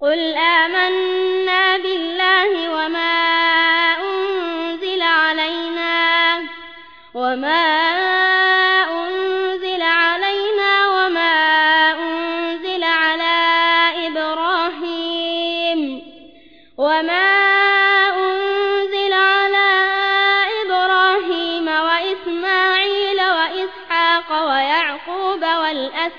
قل آمنا بالله وما أنزل علينا وما أنزل علينا وما أنزل على إبراهيم وما أنزل على إبراهيم وإسماعيل وإسحاق ويعقوب والأسباط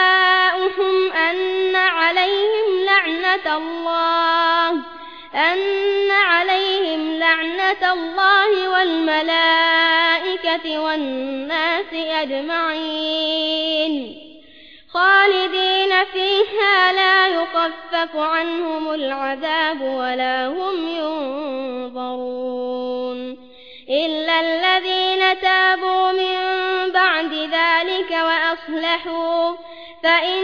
الله أن عليهم لعنة الله والملائكة والناس أجمعين خالدين فيها لا يخفف عنهم العذاب ولا هم ينظرون إلا الذين تابوا من بعد ذلك وأصلحوا فإن